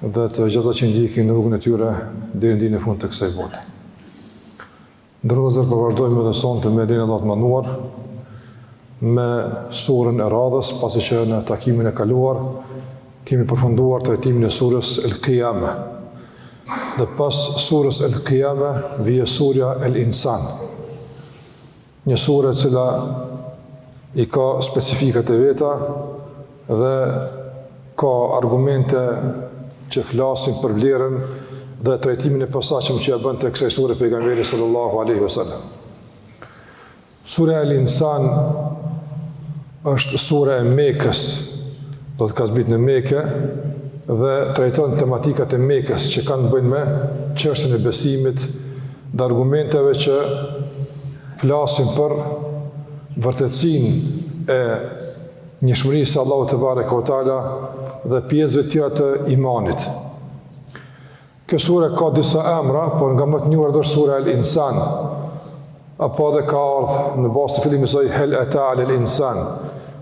dhe të gjitha që ndjekin rrugën e tyre deri në ditën e fundit të kësaj bote. Vëllezër po vazhdojmë edhe sonte me lejen e Allahut të madhëruar me surën e radhës, pasi që në takimin e kaluar kemi përfunduar trajtimin e surës El Qiyame. Dhe pas surës El Qiyame vjen surja El Insan. Një sure e cila i ka specifikat e veta dhe ka argumente që flasin për vlerën dhe trajtimin e posaçëm që ia bënte kësaj sure pejgamberi sallallahu alaihi wasallam. Sure El Insan Është sure e Mekës, do të ka zbrit në Meke dhe trajton tematikat e Mekës që kanë të bëjnë me çështjen e besimit dhe argumenteve që flasin për vërtetësinë e njëshmërisë së Allahut tebareke ue teala dhe pjesëve tjera të imanit. Kjo sure ka disa emra, por nga më të njohurat është sura El Insan. Apo edhe ka ardhur në bazë të fillimit të saj Hel Ata Alel Insan.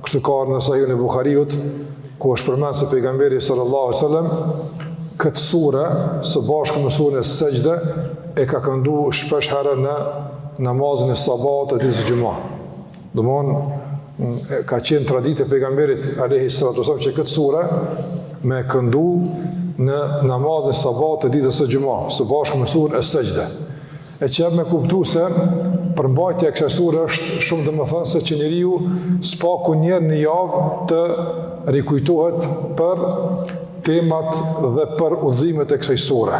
Kështu ka ardh në Sahihun e Buhariut, ku është përmendur se pejgamberi sallallahu alajhi wasallam këtë sure së bashku me surën Sexhde e ka këndu shpesh herë në namazin e sabahut të ditës xhuma. Domethënë, ka qenë traditë e pejgamberit alejhi salatu ve selam që këtë sure me këndu në namazin e sabahut të ditës së xhuma, së bashkë me surën Es Sexhde. E që jep me kuptu se përmbajtja e kësaj sure është shumë domethënëse që njeriu së paku një herë në javë të rikujtohet për temat dhe për udhëzimet e kësaj sure.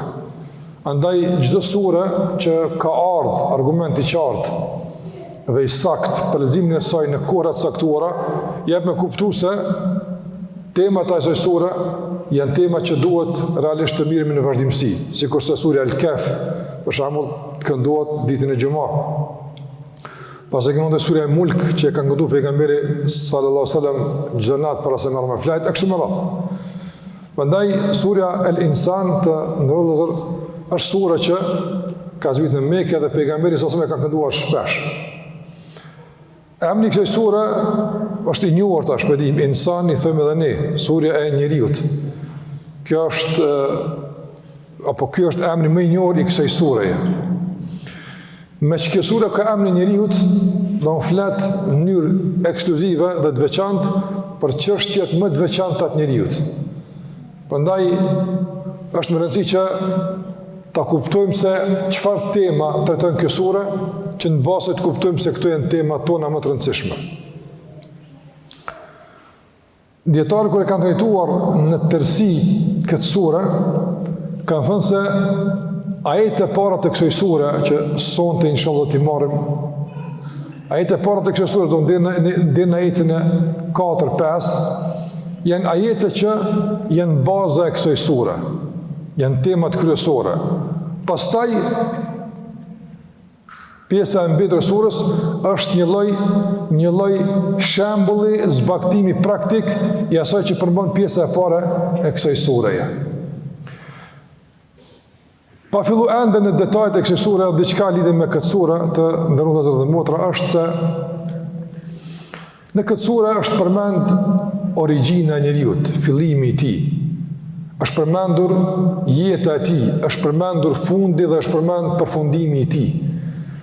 Andaj çdo sure që ka ardh argument i qartë dhe i saktë për leximin e saj në kohëra të caktuara, jep me kuptu se temat e asaj sure janë tema që duhet realisht të merremi në vazhdimësi, sikurse surja Al-Kef, për shambull, të këndohet ditën e xhuma. Pastaj edhe surja Mulk, që e ka këndu pejgamberi sallallahu sallam çdo natë para se me ra me fjet, e kështu me radhë. Prandaj surja El Insan të nderuar vëllezër është sura që ka zbrit në Meke dhe pejgamberi sallallahu sallam e ka kënduar shpesh. Emri i kësaj sure është i njohur tash, po dim Insan i thojmë edhe ne, surja e njeriut. Kjo është apo ky është emri më i njohur i kësaj sureje. Meqë kjo sure ka emrin e njeriut, do të flet në mënyrë ekskluzive dhe të veçantë për çështjet më të veçanta të njeriut. Prandaj, është me rëndësi që ta kuptojmë se çfarë tema trajton kjo sure, që në bazë të kuptojmë se këto janë tema tona më të rëndësishme. Dijetarët kur e kanë trajtuar në tërsi këtë sure, kanë thënë se ajetet e para të kësoj sure, që sonte inshallah do t'i marrim, ajetet e para të kësoj sure, domethënë deri në ajetin e 4-5, janë ajete që janë baza e kësoj sure, janë temat kryesore. Pastaj, Pjesa e mbetur e surës është një lloj një lloj shembulli zbatimi praktik i asaj që përmban pjesa e parë e kësaj sureje. Pa fillu ende në detajet e kësaj sure, diçka lidhur me këtë sure të nderuar vëllezër dhe motra është se Në këtë sure është përmend origjina e njeriut, fillimi i tij. Është përmendur jeta e tij, është përmendur fundi dhe është përmend përfundimi i tij.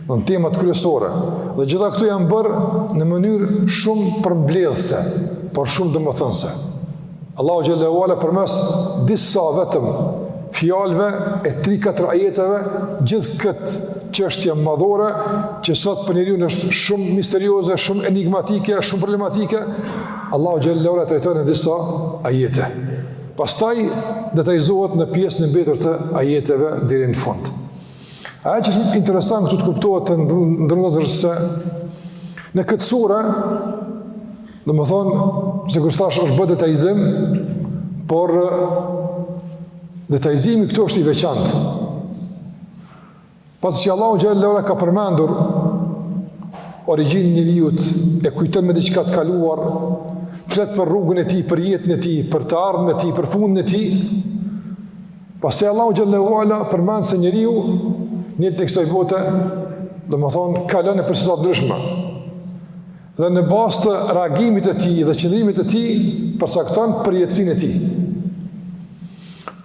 Në temat kryesore dhe gjitha këto janë bërë në mënyrë shumë përmbledhëse, por shumë domethënëse. Allahu xhel-le ue ala përmes disa vetëm fjalëve a 3-4 ajeteve gjithë këtë çështje madhore që sot për njeriun është shumë misterioze, shumë enigmatike, shumë problematike, Allahu xhel-le ue ala e trajton në disa ajete. Pastaj detajizohet në pjesën e mbetur të ajeteve deri në fund. Ajo që është interesant këtu të kuptohet të nderuar vëllezër se në këtë sure Domethënë, sikurse thashë është bë detajizim, por detajizimi këtu është i veçantë. Pasi që Allahu xhel-le ue ala ka përmendur origjinën e njeriut, e kujton me diçka të kaluar, flet për rrugën e tij, për jetën e tij, për të ardhmen e tij, për fundin e tij, pastaj Allahu xhel-le ue ala përmend se njeriu, në jetën e kësoj bote, domethënë, kalon nëpër situata të ndryshme, dhe në bazë të reagimit të tij dhe qëndrimit të tij përcakton përjetësinë e tij.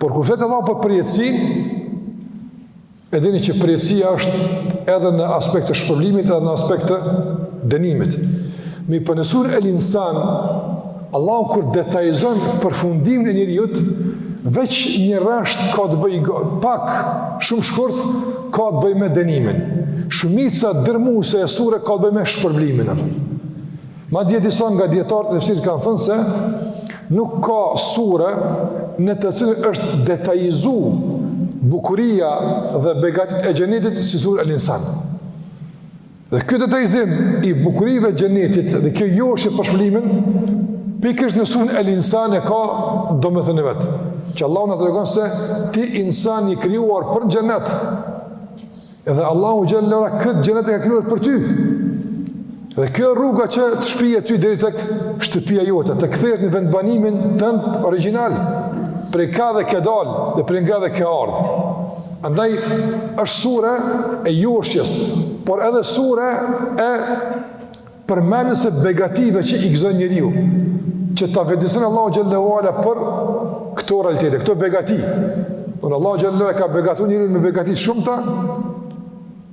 Por kur flet Allahu për përjetësinë, e dini që përjetësia është edhe në aspekt të shpërblimit edhe në aspekt të dënimit. Mirëpo në suren El-Insan, Allahu kur detajizon përfundimin e njeriut, veç një rresht ka të bëjë pak, shumë shkurt ka të bëjë me dënimin. Shumica dërmuese e sures ka të bëjë me shpërblimin atë. Madje disa nga dijetarët e tefsirit kanë thënë se nuk ka sure në të cilën është detajizu bukuria dhe begatitë e xhenetit si sura El-Insan. Dhe ky detajzim i bukurive xhenetit dhe kjo joshje për shpërblimin, pikërisht në suren el Insan e ka domethënien e vet. Që Allahu na tregon se ti insan i krijuar për xhenet, edhe Allahu xhele ue ala këtë xhenet e ka krijuar për ty. Dhe kjo rruga që të shpie ty deri te shtëpia jote, të kthehesh në vendbanimin tënd origjinal, prej kah edhe ke dalë dhe prej nga edhe ke ardhë. Andaj është sure e joshjes, por edhe sure e përmendjes së begative që i gëzon njeriu, që ta vetëdijeson Allahu xhele ue ala për këto realitete, këto begati. Por Allahu xhele ue ala ka begatuar njeriun me begati të shumta,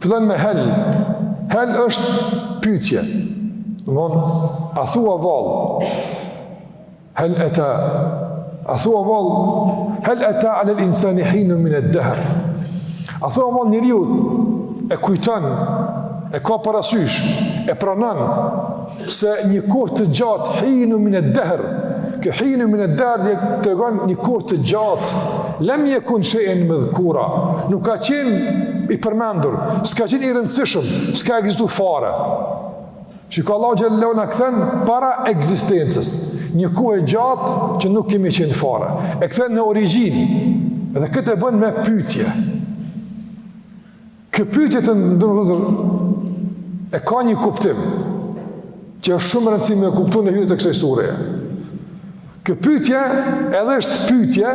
Fillon me hel. Hel është pyetje. Domethon a thua vallë. Hel ata a thua vallë. Hel ata ala al-insani hinun min ad-dahr. A thua vallë njeriu e kujton e ka parasysh e pranon se një kohë të gjatë hinun min ed-dehr kjo hinun min ed-dehr edhe tregon një kohë të gjatë lem jekun shej'en medhkura nuk ka qenë i përmendur s'ka qenë i rëndësishëm s'ka ekzistu fare çka Allahu xhele ue ala na kthen para ekzistencës një kohë e gjatë që nuk kemi qenë fare e kthen në origjinë dhe këtë e bën me pytje Kjo pyetje të nderuar e ka një kuptim që është shumë rëndësi me e kuptu në hyrjet e kësaj sureje. Kjo pyetje edhe është pyetje,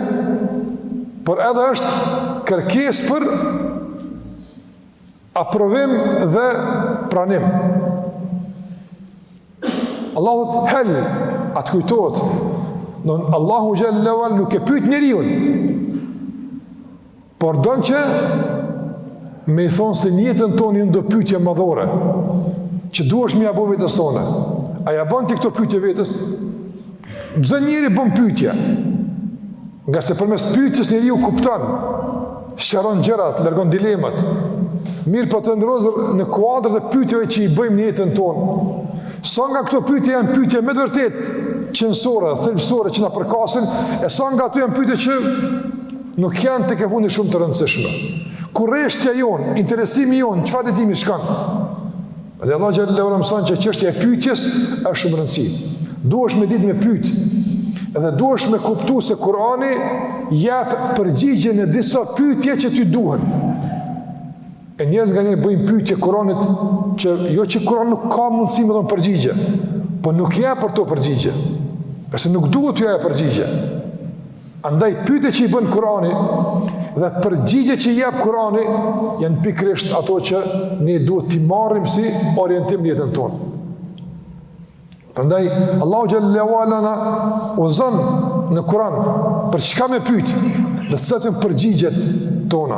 por edhe është kërkesë për aprovim dhe pranim. Allahu thot hel, a të kujtohet, Allahu xhele ue ala nuk e pyt njeriun, Por don që me i thonë se në jetën tonë janë do pytje madhore, që duhesh me ia bo vetes tonë. A ja bon ti këto pytje vetes? Çdo njeri bën pytje. Ngase përmes pytjes njeriu kupton, sqaron gjërat, largon dilemat. Mirëpo të nderuar në kuadër të pytjeve që i bëjmë në jetën tonë. Sa nga këto pytje janë pytje me të vërtetë, qenësore, thelbësore që na përkasin, e sa nga ato janë pytje që Nuk janë tekefundit shumë të rëndësishme. Kureshtja jonë, interesimi jonë, çfarë drejtimi shkon? Dhe Allahu xhele ue ala na mëson që çështja e pyjtjes është shumë rëndësi. Duhesh me ditë me pyjtë. Edhe duhesh me kuptu se Kurani jap përgjigje në disa pyjtje që ty të duhen. E njerëz nganjëherë bëjnë pyjtje Kuranit që jo që Kurani nuk ka mundësi me dhënë përgjigje, po nuk jap për to përgjigje. Se nuk duhet ajo përgjigje. Andaj pyetjet që i bën Kurani dhe përgjigjet që i jep Kurani janë pikërisht ato që ne duhet t'i marrim si orientim në jetën tonë. Prandaj, Allahu xhelle ue ala na udhëzon në Kuran për çka me pyt dhe të setën përgjigjet tona.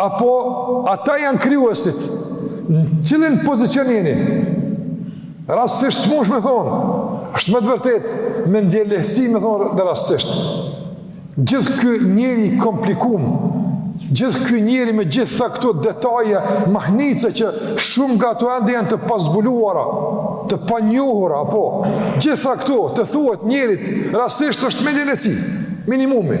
Apo ata janë krijuesit? Në cilin pozicion jeni? Rastësisht s'mun me thonë, është me të vërtetë mendjelehtësi me thonë edhe rastësisht. Gjithë ky njeri i komplikum, gjithë ky njeri me të gjitha këto detaje, mahnitëse që shumë nga to ende janë të pazbuluara, të panjohura, apo, të gjitha këto të thuhet njerit, rastësisht është mendjelehtësi, minimumi.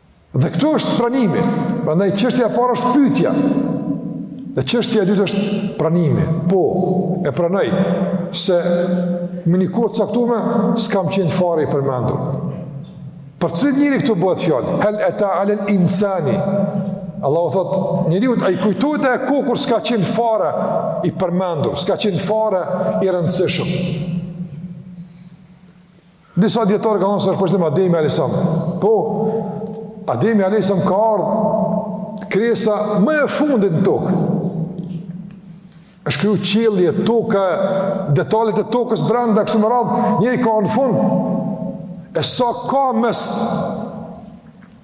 Dhe këtu është pranimi. Prandaj çështja e parë është pyetja. Dhe çështja e dytë është pranimi. Po, e pranoj se në një kohë të caktume s'kam qenë fare i përmendur. Për cilin njeri këtu bëhet fjalë? Hel eta alel insani. Allahu i thotë njeriut, a i kujtohet ajo kohë kur s'ka qenë fare i përmendur, s'ka qenë fare i rëndësishëm. Disa dijetarë kanë thënë është për qëllim Ademi alejhi selam. Po, Ademi alejhi selam ka ardhë krijesa më e fundit në tokë. është kriju qielli e toka, detajet e tokës brenda, kështu me radhë, njeri ka ardhë në fund. E sa ka mes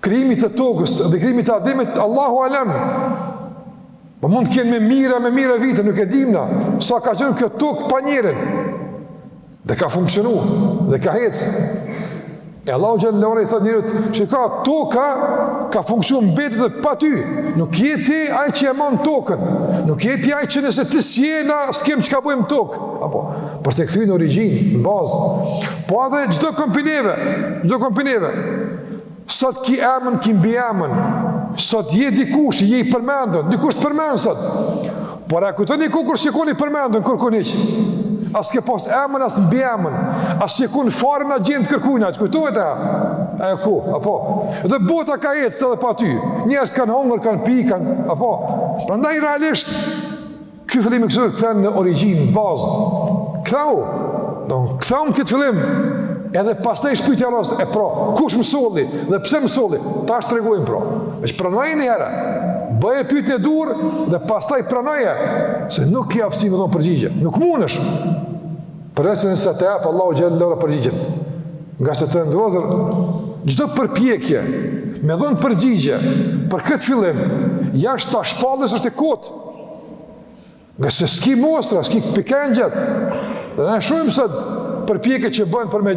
krijimit të tokës dhe krijimit të Ademit, Allahu Alem. Po mund të kenë me mijëra, me mijëra vite, nuk e dimë na. Sa ka qenë kjo tokë pa njerin. Dhe ka funksionu, dhe ka hec. E Allahu xhelle ue ala i thotë njeriut, shiko toka, ka funksionu mbetet edhe pa ty. Nuk je ti ai që e man tokën, nuk je ti ai që nëse ti s'je, na, s'kem çka bojmë në tokë. Apo, për të kthy në origjinë, në bazë. Po edhe çdokën prej neve, çdokën prej neve. Sot ki emën, ki mbiemën, sot je dikush, je i përmendun, dikush të përmend sot. Por a e kujton një kohë kur s'ke kon i përmendun, kurkun hiç. As ke pas emën, as mbiemën, as je kon fare në agjendë të kërkujt, a të kujtohet ajo kohë, apo. Edhe bota ka ecë edhe pa ty, njerëz kanë hongër, kanë pi, kanë, apo. Prandaj realisht, Ky fillim i kthen në origjinë, bazë. Ktheu. Ktheu në këtë fillim. Edhe pastaj shtro pytjen se pra, kush më solli dhe pse më solli? Tash të tregojmë pra. Pranoje një herë. Bëje pyetjen e duhur dhe pastaj pranoje se nuk ke aftësi me dhon përgjigje. Nuk mundesh. Prit të ta jep Allahu xhelle ue ala përgjigjen. Ngase të ndrozër çdo përpjekje me dhon përgjigje për këtë fillim jashtë shpalljes është e kotë. Ngase s'ki mostra, s'ki pikë ngjet, dhe ne shohim se përpjekjet që bëhen për me,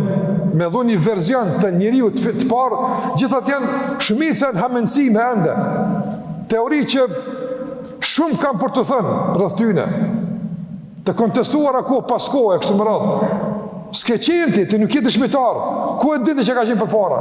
me dhon një verzion të njeriut të parë, gjitha janë shumicën hamendësime ende, teori që shumë kam për të thënë rreth tyne, të kontestuara kohë pas kohe e kështu me radhë, s'ke qenë ti, ti nuk je dëshmitar, ku e di ti çka qenë përpara?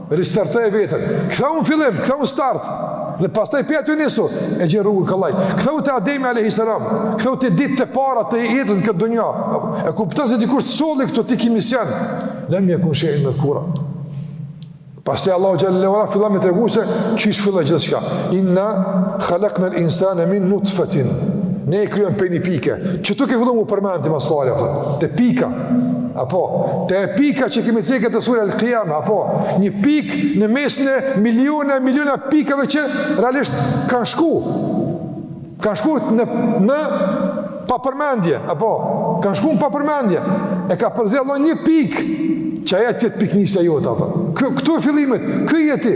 Ristartoje veten. Kthehu në fillim, kthehu në start. Dhe pastaj pej aty nisu, e gjen rrugën kollaj. Kthehu te Ademi alayhis salam. Kthehu te ditët e para të jetës në këtë dunja. E kupton se dikush të solli këtu ti ke mision. Lem ja kush e në kura. Pasi Allahu xhel-le ue ala fillon me të tregu se qysh filloi gjithçka. Inna khalaqna al-insana min nutfatin. Ne e krijuam pej një pike. Kështu ke fillu e përmendëm mas falë apo? Te pika. Apo, te pika që kemi cekë te surja El-Kijame, apo, një pikë në mesin e miliona e miliona pikave që realisht kanë shku, kanë shku në, në pa përmendje, apo, kanë shku në pa përmendje, e ka përzgjedh një pikë që ajo t'jetë pikënisja jota, apo, këtu e ke fillimin, ky je ti,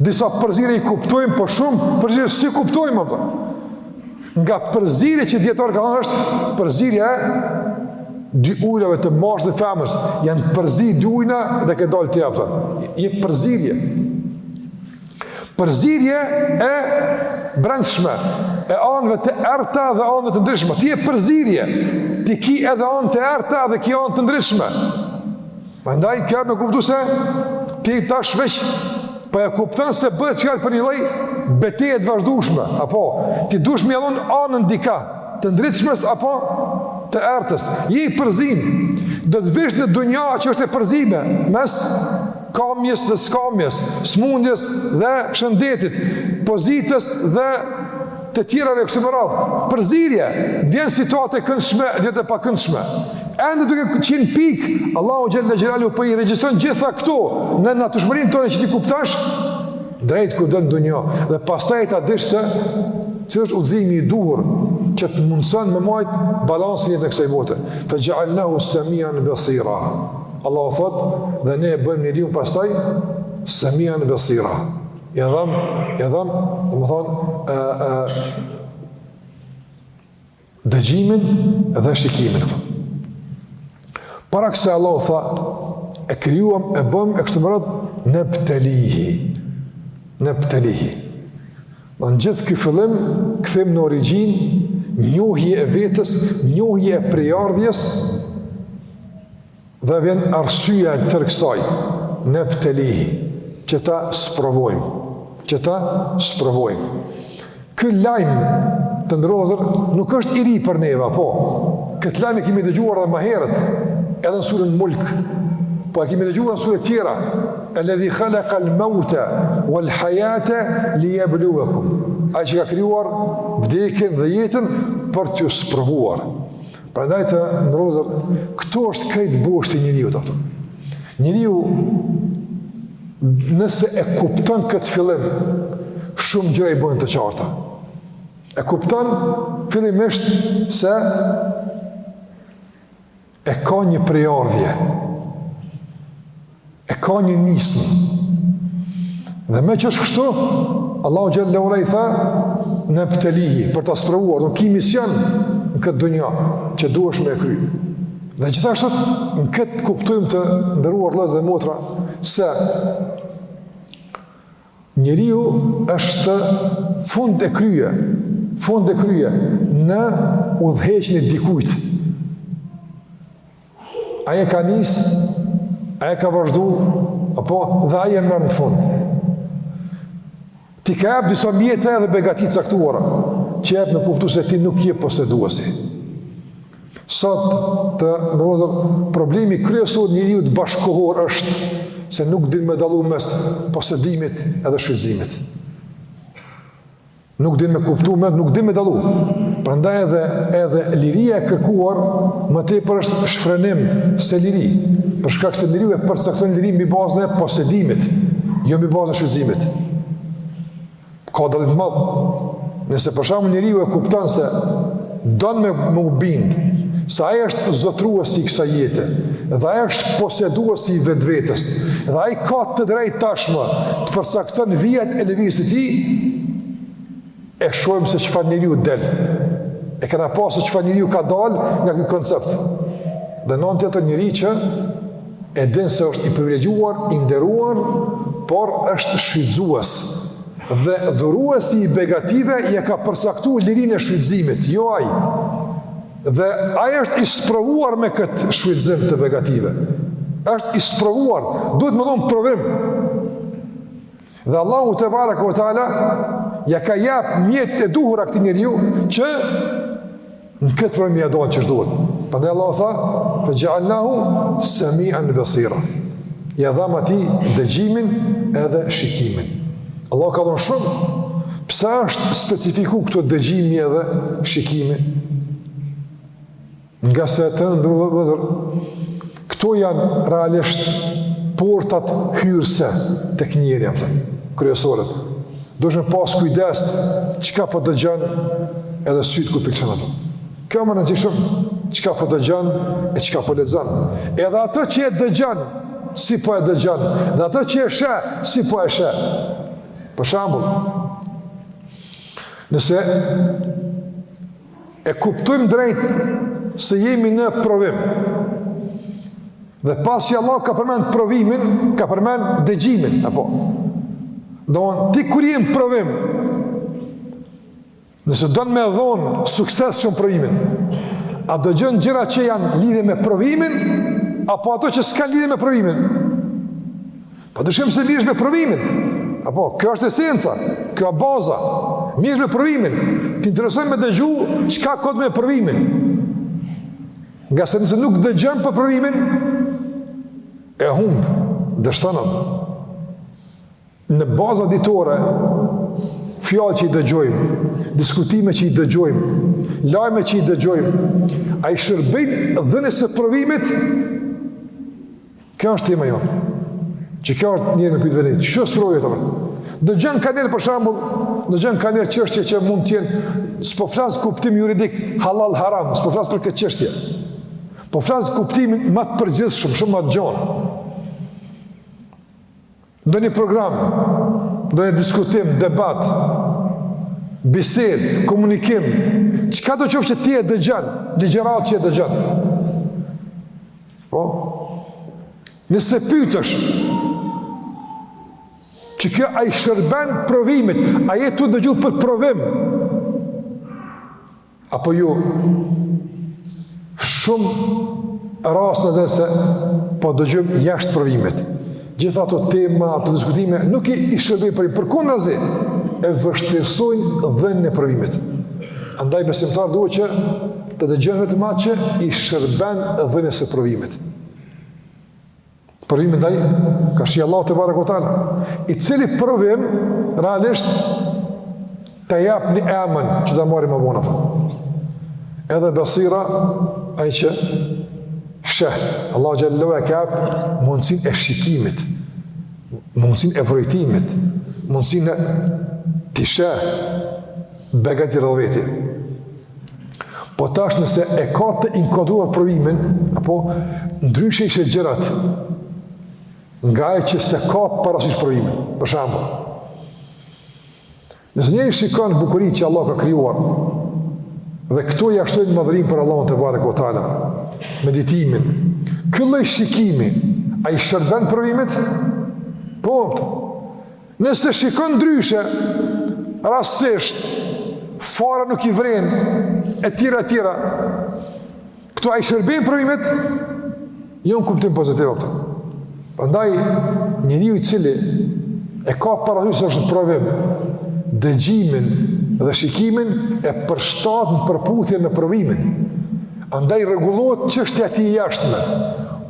Disa përzirje i kuptojmë, po shumë përzirje s'i kuptojmë, apo. Nga përzirjet që dijetarët kanë thonë është përzirja e dy ujrave të mashkullit dhe femrës, janë përzi dy ujna dhe ke dalë ti, apo. Je përzirje. Përzirje e brendshme, e anëve të errëta dhe anëve të ndritshme. Ti je përzirje, ti ki edhe anë të errëta dhe ki anë të ndritshme. Prandaj ke me kuptu se ti tash veç po e kupton se bëhet fjalë për një lloj beteje të vazhdushme, apo ti dush me ja dhon anën dikah të ndritshmes apo të errëtës. Je i përzim. Do të vish në dunja që është e përzime mes kamjes dhe skamjes, sëmundjes dhe shëndetit, pozitës dhe të tjerave kështu me radhë, përzirje, të vjen situatë e këndshme, të vjen e pakëndshme. Ende duke qenë pikë, Allahu xhel-le xhelaluhu po i regjistron gjitha këto në natyrshmërinë tënde që ti kuptosh drejt këtë dunja, dhe pastaj ta dish se cili është udzimi i duhur, që të mundëson me majtë balansin në jetën e kësaj bote. Fe xhealnahu semian besira. Allahu thotë, dhe ne e bëjmë njeriun pastaj, semian besira. Ja dham, ja dham, domethon, ë ë dëgjimin dhe shikimin. Para kësaj Allahu tha, e krijuam, e bëm, e kështu me radhë, nebtelihi. Nebtelihi. Në në gjithë ky fillim, kthim në origjinë, njohje e vetes, njohje e prejardhjes, Dhe vjen arsyeja e tërë kësaj, nebtelihi, që ta sprovojmë, që ta sprovojmë. Ky lajm të nderuar vëllezër nuk është i ri për neva, po. Këtë lajm e kemi dëgjuar edhe ma herët, edhe në surën Mulk. Po e kemi dëgjuar në sure tjera, Alladhi khalaqa al-mauta wal-hayata liyabluwakum. Ai që ka krijuar vdekjen dhe jetën për t'ju sprovuar. Prandaj të nderuar vëllezër, këtu është krejt boshti i njeriut, ato. Njeriu, nëse e kupton këtë fillim, shumë gjëra i bëhen të qarta. E kupton fillimisht se e ka një prejardhje. e ka një nismë. Dhe meqë është kështu, Allahu xhel-le ue ala i tha, nebtelihi, për ta sprovuar, në ki mision në këtë dunja, që duhesh me e kry. Dhe gjithashtu, në këtë kuptojmë të nderuar vëllezër dhe motra, se njeriu është fund e krye, fund e krye, në udhëheqjen e dikujt, Ai e ka nisë, ai e ka vazhdu, apo dhe ai e merr në fund. T'i ka jep disa mjete edhe begati të caktuara, që jep me kuptu se ti nuk je poseduesi. Sot të nderuar vëllezër, problemi kryesor i njeriut bashkëkohor është se nuk din me dallu mes posedimit edhe shfrytëzimit. Nuk din me kuptu, me, nuk din me dallu. Prandaj edhe, edhe liria e kërkuar, më tepër është shfrenim se liri. Për shkak se njeriu e përcakton lirinë mbi bazën e posedimit, jo mbi bazën e shfrytëzimit. Ka dallim të madh. Nëse për shembull njeriu e kupton se Don me më bind se ai është zotëruesi i kësaj jete dhe ai është poseduesi i vetvetes dhe ai ka të drejtë tashmë të përcakton vijat e lëvizjes së tij e shohim se çfarë njeriu del e kena pa se çfarë njeriu ka dal nga ky koncept dhe n'anë tjetër njeri që e din se është i privilegjuar, i nderuar, por është shfrytëzues Dhe dhuruesi i begative ia ka përcaktu lirinë e shfrytëzimit, jo ai. Dhe ai është i sprovuar me këtë shfrytëzim të begative. është i sprovuar, duhet me dhonë provim. Dhe Allahu tebareke ue teala, ia ka jap mjetet e duhura këtij njeriu, që Në këtë provim ja don qysh duhet. Prandaj Allah tha, "Fa ja'alnahu samian basira." Ia dhamë atij dëgjimin edhe shikimin. Allah ka dhënë shumë. Pse është specifiku këto dëgjimi edhe shikimi? Ngase të nderuar vëllezër, Këto janë realisht portat hyrëse tek njeriu, kryesorët. Duhesh me pas kujdes çka po dëgjon edhe sytë ku po i lshon ato. Kjo ma e rëndësishme çka po dëgjon e çka po lexon. Edhe ato që e dëgjon, si po e dëgjon, dhe ato që e sheh, si po e sheh. Për shembull, nëse E kuptojmë drejt se jemi në provim. Dhe pasi Allah ka përmend provimin, ka përmend dëgjimin, apo. Do ti kur jemi në provim, nëse do me dhon suksesshëm provimin, a dëgjon gjërat që janë lidhje me provimin apo ato që s'kanë lidhje me provimin? Pa dyshim se merresh me provimin. Apo, kjo është esenca, kjo është baza. Merresh me provimin. Të intereson me dëgju çka ka t'bëj me provimin. Ngase nëse nuk dëgjon për provimin, e humb, dështon. Në baza ditore, fjalët që i dëgjojmë, diskutimet që i dëgjojmë, lajmet që i dëgjojmë, a i shërbejnë dhënies së provimit, Kjo është tema jonë. Që kjo është njeri me pyt veten. Që kjo sprovë? Dëgjon kanjëherë për shembull, dëgjon kanjëherë çështje që mund të jenë, s'po flas kuptim juridik, halal, haram, s'po flas për këtë çështje. Po flas kuptimin ma të përgjithshëm, shumë ma të gjon. Ndonjë program, ndonjë diskutim, debat, bisedë, komunikim, çkado qoftë që ti e dëgjon, ligjëratë që e dëgjon. Po? Nëse pytesh, që kjo a i shërben provimit, a je tu dëgju për provim, Apo jo, shumë raste na del se po dëgjojmë jashtë provimit. Gjitha ato tema, ato diskutime, nuk i, i shërbejnë por përkundrazi, e vështirësojnë dhënien e provimit. Andaj besimtari duhet që të dëgjojë vetëm atë që i shërben dhënies së provimit. Provimi ndaj, ka shi Allahu tebareke ue teala, i cili provim, realisht, t'ia japim një emën që ta marrim ma vonë. Edhe besira, ai që sheh, Allah xhele ia ka dhan mundësin e shikimit, mundësin e vrojtimit, mundësin t'i sheh begatitë rreth veti. Po tash nëse e ka të inkoduar provimin, apo ndryshe i sheh gjërat, nga ai që s'e ka parasysh provimin, për shembull. Nëse njëri shikon bukuritë që Allah ka krijuar, dhe këto ia shtojnë madhërimin për Allahun tebareke ue teala, meditimin, ky lloj shikimi, a i shërben provimit? Po, Nëse shikon ndryshe, rastësisht, fara nuk i vren, e tjera, e tjera, këto a i shërbejn provimit, jo në kuptim pozitiv, apo. Prandaj, njeriu i cili e ka parasysh se është në provim, dëgjimin dhe shikimin e përshtat në përputhje me provimin. Andaj rregullohet çështja e tij e jashtme.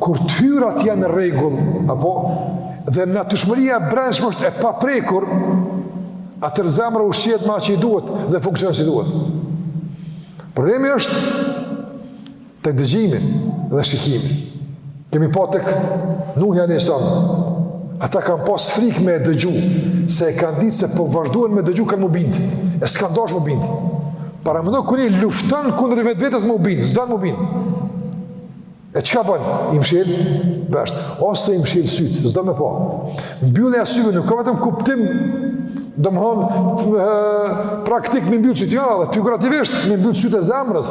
Kur të hyrat janë në rregull, apo dhe natyrshmëria e brendshme është e paprekur, atëherë zemra ushqehet me atë që i duhet dhe funksionon si duhet. Problemi është te dëgjimi dhe shikimi. Kemi pa tek Nuhi alayhis salam. Ata kanë pas frikë me dëgju, se e kanë ditë se po vazhduan me dëgju kanë m'u bind. E s'kanë dasht m'u bind. Paramendo kur lufton kundër vetvetes me u bind, s'do m'u bind. E çka bën? I mshel vesht. Ose i mshel syt, s'do me pa. Mbyllja e syve nuk ka vetëm kuptim domthon praktik me i mbyllë syt, jo, edhe figurativisht me mbyllë syt e zemrës.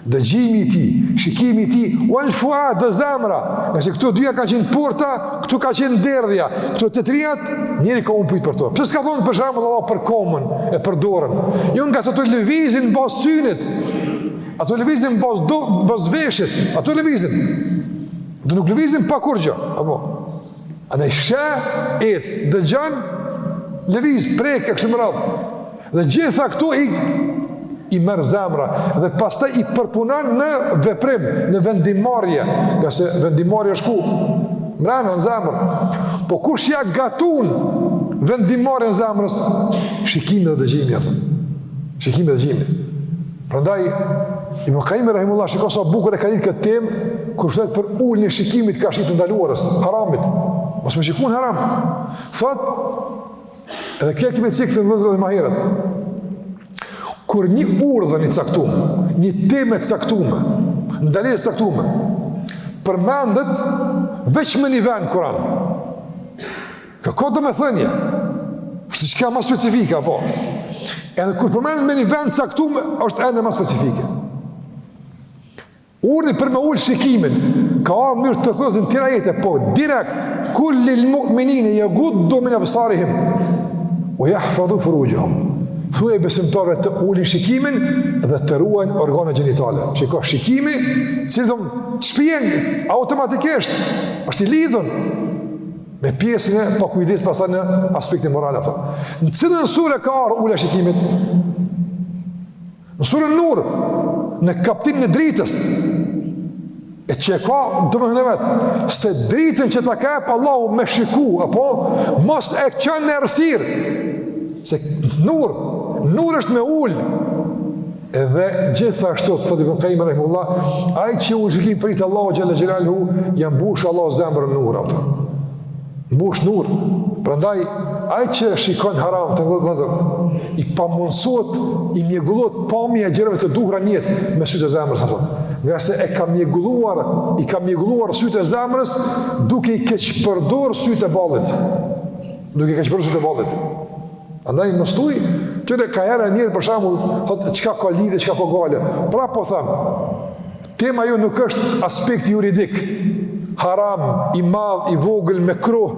Dëgjimi i tij, shikimi i tij, wal fuad dhe zemra, nga që këto dyja ka qenë porta, këtu ka qenë derdhja, këto të triat, njëri ka m'u pyt për to. Pse s'ka thonë për shembull edhe për komën e për dorën? Jo nga se ato lëvizin bas synit, ato lëvizin bas, do, bas veshit, ato lëvizin. Do nuk lëvizin pa kur gjë, apo? Andaj sheh, ec, dëgjon, lëviz, prek, e kështu me radhë. Dhe gjitha këto i, i merr zemra dhe pastaj i përpunon në veprim, në vendimmarrje, nga se vendimmarrja është ku? Mrena në zemrë. Po kush ia gatun vendimmarrjen zemrës? Shikimi dhe dëgjimi, apo. Shikimi dhe dëgjimi. Prandaj, Ibn Kajimi Rahimullah, shiko sa bukur e ka lidh këtë temë, kur flet për uljen e shikimit karshi të ndaluarës, haramit. Mos me shiku haram. Thot, Edhe kjo e kemi cekë te vëllezër edhe ma herët. Kur një urdhër i caktum, një temë e caktume, ndalje e caktume, përmendet veç me një ven n'Kuran. Ka, ka domethënie, është diçka ma specifike, apo. Edhe kur përmendet me një ven t'caktum, është ende ma specifike. Urdhri për me ul shikimin ka ardhur në mënyrë tërthorazi në tjera ajete, po direkt kul lil mu'minine yaghuddu min absarihim wa yahfazu furujahum. Thuaj besimtarëve të ulin shikimin dhe të ruajnë organet gjinitale. Shiko, shikimi, si thon, shpien automatikisht është i lidhur me pjesën e pa kujdes pastaj në aspektin moral apo. Në cilën sure ka ardhur ulja e shikimit? Në surën Nur, në kaptinë e dritës, e që e ka domethënien e vet, se dritën që ta ka jep Allahu me shiku, apo, mos e ço në errësirë, se nur, nur është me ul, edhe gjithashtu thotë Ibn Kajimi rahimehullah, ai që ul shikimin për hir të Allahut xhele xhelaluhu, ia mbush Allahu zemrën nur, apo. mbush nur. Prandaj ai që shikon haram, vëllezër, i pamundësohet, i mjegullohet pamja e gjërave të duhura në jetë me sytë e zemrës, apo, ngase e ka mjegulluar, i ka mjegulluar sytë e zemrës, duke i keqpërdor sytë e ballit, duke i keqpërdor sytë e ballit. Andaj mos thuj, ore kanjëherë njeri për shembull, thotë, çka ka lidhje, çka ka gajle, pra po them, Tema jonë nuk është aspekti juridik, haram, i madh, i vogël, mekruh,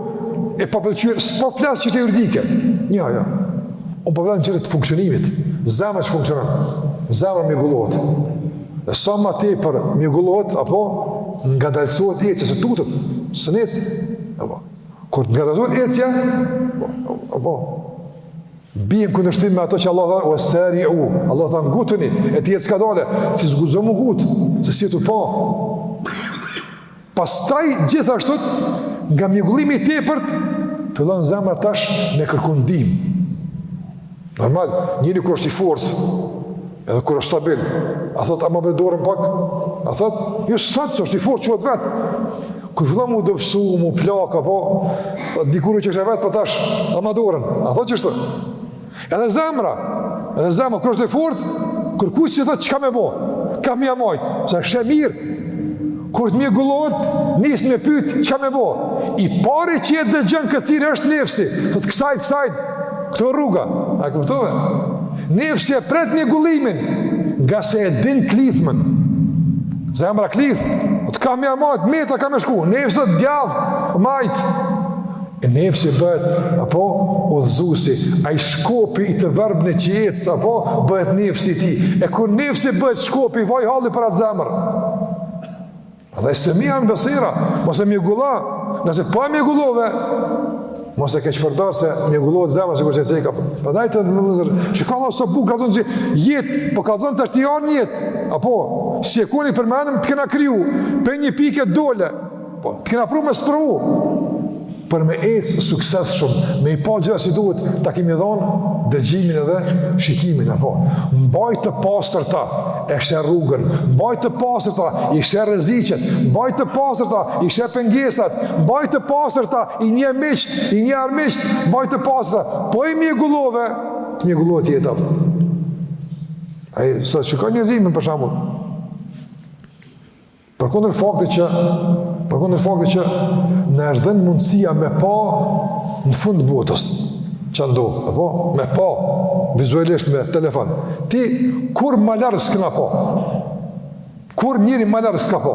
e papëlqyer, s'po flas çështje juridike. Jo, jo. Unë po flas çështje të funksionimit. Zemra që funksionon. Zemra mjegullohet. Dhe sa më tepër mjegullohet apo ngadalësohet ecja se tutet, s'mun ec. Apo kur ngadalësohet ecja, apo, apo, apo, Bie në kundërshtim me ato që Allah tha, "Ue sariu, Allah tha ngutuni, e ti ec kadale, se s'guxon m'u ngut, se s'je tu pa." Pastaj gjithashtu nga mjegullimi i tepërt fillon zemra tash me kërku ndihmë. Normal, njeri kur është i fortë, Edhe kur është stabil, a thot ama bre dorën pak? A thot, jo jo, s'thot, se është i fortë çohet vet. Kur fillon m'u dobësu, m'u plak apo dikur që është vet po tash ama dorën? A thot? Ashtu është. Edhe zemra, edhe zemra kur është e fortë, kurkujt s'i thot çka me bo? Kah m'ia majt, se është e mirë. Kur të mjegullohet, nis me pyet çka me bo? I pari që e dëgjon këtë thirrje është nefsi. Thot kësaj, kësaj, këto rruga. A kuptove? Nefsi e pret mjegullimin, ngase e din klithmën. Zemra klith, thot kah m'ia majt, me të kah me shku, nefsi thot djatht, majt. E nefsi bëhet, apo, udhëzuesi, ai shkopi i të verbrit që ec, apo, bëhet nefsi i tij. E kur nefsi bëhet shkopi, vaj halli për atë zemrë. Dhe semian besira, mos e mjegullo, nëse e mjegullove, mos e keqpërdor se mjegullohet zemra, sikur që e ceka. Prandaj të nderuar vëllezër, çka ma së bukur kallzon ky ajet, po kallzon tash ti je në jetë, apo, si e kemi përmend, të kena kriju, prej një pike dole, po, të kena pru me sprovu për me ecë suksesshëm, me i pa gjërat si duhet, ta kemi dhonë dëgjimin edhe shikimin, apo, mbaji të pastërta, e sheh rrugën, mbaji të pastërta, i sheh rreziqet, mbaji të pastërta, i sheh pengesat, mbaji të pastërta, i njeh miqtë, i njeh armiqtë, mbaji të pastërta, po i mjegullove, të mjegullohet jeta, apo. E, sot shikoje njerëzimin, për shembull, Përkundër faktit që përkundër faktit që na është dhënë mundësia me pa në fund të botës çka ndodh, apo me pa vizualisht me telefon. Ti kurrë ma larg s'ke pa. Kurrë njeri ma larg s'ka pa.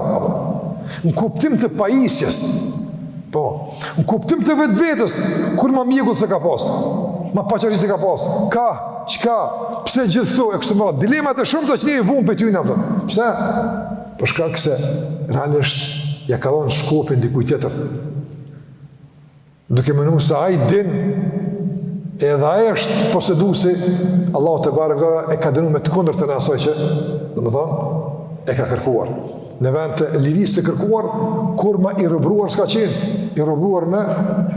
Në kuptim të pajisjes, Po, në kuptim të vetvetes, kurrë ma mjegull s'e ka pasë, ma paqartësi s'e ka pasë, ka, çka, pse gjithë këto, e kështu me radhë, dilemat e shumta që njeriu vun pyetjen apo, pse? Për shkak se, realisht, ia ka dhonë shkopin dikujt tjetër, duke menu se ai din, edhe ai është posedusi, Allahu tebareke ve teala, e ka dënu me të kundërtën e asaj që, domethonë, e ka kërkuar. Në vend të lirisë së kërkuar, kurrë ma i robëruar s'ka qenë, i robëruar me,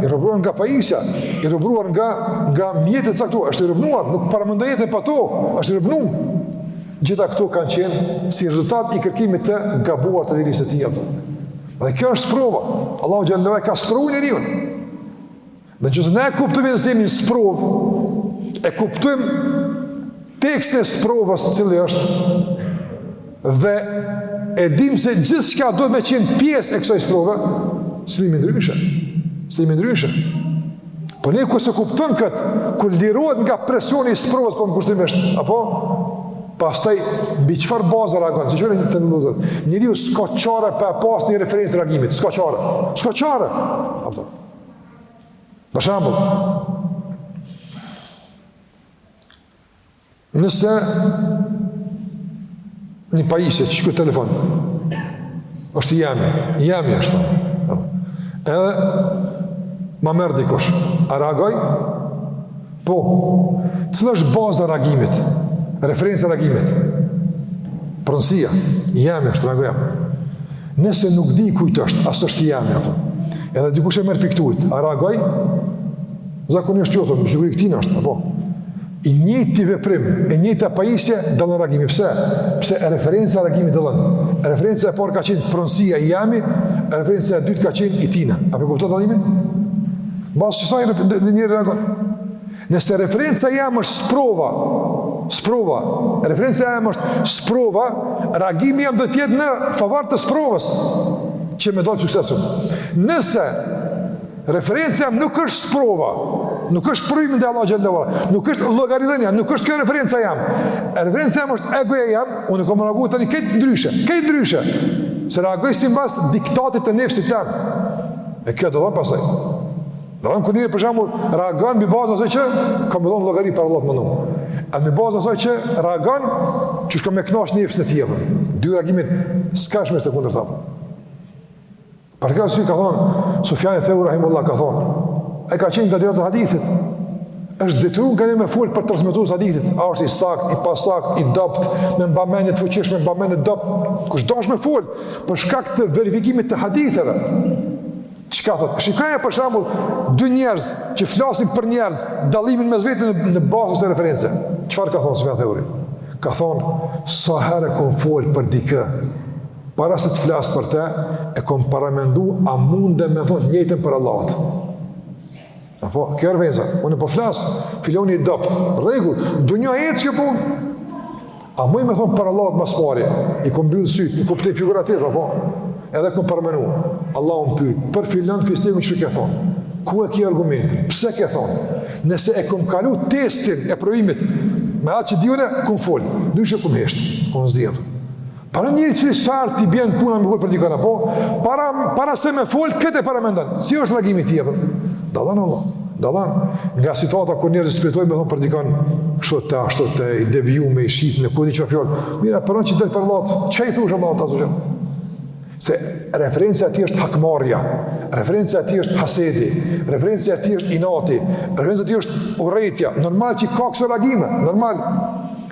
i robëruar nga pajisja, i robëruar nga, nga mjete të caktuara, është i robëruar, nuk paramendon jetën pa to, është i robëruar. Gjitha këto kanë qenë si rezultat i kërkimit të gabuar të lirisë së tij, apo. Dhe kjo është sprova, Allahu xhelle ve ala e ka sprovu njeriun. Në qoftë se ne e kuptojmë se jemi n'sprovë, e kuptojmë tekstin e sprovës cili është dhe e dim se gjithçka duhet me qenë pjesë e kësaj sprove, sillemi ndryshe, sillemi ndryshe. Po njeri kur s'e kupton këtë, kur lirohet nga presioni i sprovës po them kushtimisht, apo? Pastaj, mbi çfarë baze reagon, sepse të nderuar vëllezër, njeriu s'ka çare pa e pas një referencë reagimit, s'ka çare, s'ka çare, patjetër. Për shembull, nëse një pajisje qysh ky telefon, është i jemi, i jemi është, edhe ma merr dikush, a reagoj? Po, cila është baza e reagimit, referenca e reagimit, pronsia, jemi është, reagoj. Nëse nuk di kujt është, as është jemi, apo. edhe dikush e merr piktuit, a reagoj? Zakonisht jo, them, sigurt i tina është, apo. I njëjti veprim, e njëjta pajisje, dallon reagimi. Pse? Se referenca e reagimit dallon. Referenca e parë ka qenë pronsia jemi, referenca e dytë ka qenë i tina. A po kupton dallimin Mbas kësaj dhe njeri reagon. Nëse referenca jem është sprova, sprova, referenca jem është sprova, reagimi jem do t'jetë në favor të sprovës, që me dal i suksesshëm. Nëse referenca jem nuk është sprova, nuk është provimi te Allahu Xhelle ve Ala, nuk është llogaridhënia, nuk është kjo referenca jem. Referenca jem është egoja jem, unë kom reagu tani krejt ndryshe, krejt ndryshe, se reagoj simbas diktatit të nefsit tem. E kjo dallon pastaj. Dallon kur njeri për shembull, reagon mbi bazë të asaj që, kom me dhonë llogari para Allahut më nëmë. A mbi bazë të asaj që, reagon, që çka më knaq nefsin në tjepë. Dy reagime, skajshëm të kundërta. Për këtë arsye ka thonë, Sufjan Theuri rahimehullah ka thonë, e ka qenë nga dijetarët e hadithit, është detyru nganjëherë me fol për transmetuesit e hadithit, a është i saktë, i pasaktë, i dobët, me mbamendje t'fuqishme, me mbamendje t'dobët, kështu u dasht me fol, për shkak të verifikimit të haditheve. Çka thotë? Shikoje për shembull dy njerëz që flasin për njerëz, dallimin mes veti në, në bazë të referencave. Çfarë ka thonë Sufjan Theuri? Ka thonë sa herë kom fol për dikë. Para se të flas për të, e kon paramendu a mundem me thonë të njëjtën para Allahut. Apo, kjo referenca, unë po flas, filoni i dobët, rregull, n'dunja ec kjo punë. A muj me thonë para Allahut mas pari, i kom mbyll sytë, n'kuptim figurativ, apo, edhe kom paramendu, Allahu m'pyt, për filan fistekun që ke thonë, ku e ki argumentin, pse ke thonë, nëse e kom kalu testin e provimit, me atë që di unë, kom fol, ndryshe kom heshtë, kom zdjetë. Pra njeri që sa herë t'i bjen puna me fol për dikana, po, para, para se me fol, këtë e paramendon. Si është reagimi i tij jepër? Dallon, vallah, dallon. Nga situata kur njerëzit s'pritojnë me thonë për dikana, kështu e ashtu, i devijum e i shitun, e ku di çfarë fjalë. Mirë, paramendo që del para Allahut, çka i thush Allahut tash? Se referenca e tij është hakmarrja, referenca e tij është hasedi, referenca e tij është inati, referenca e tij është urrejtja. Normal që i ka kësi reagime, normal.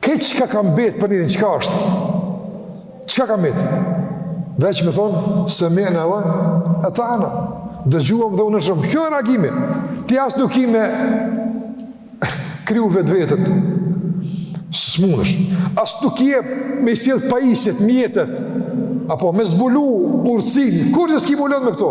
Këtu çka ka mbet për njerin, çka është? Çka ka mbet? Veç me thonë, semi'na ve ata'na, dëgjuam dhe u nënshtrum. Kjo e reagimi, ti as nuk di me kriju vetë veten, s'munesh, as nuk di me i sjell pajisjet, mjetet, apo me zbulu urtësinë, kur që s'ki mullon me këto?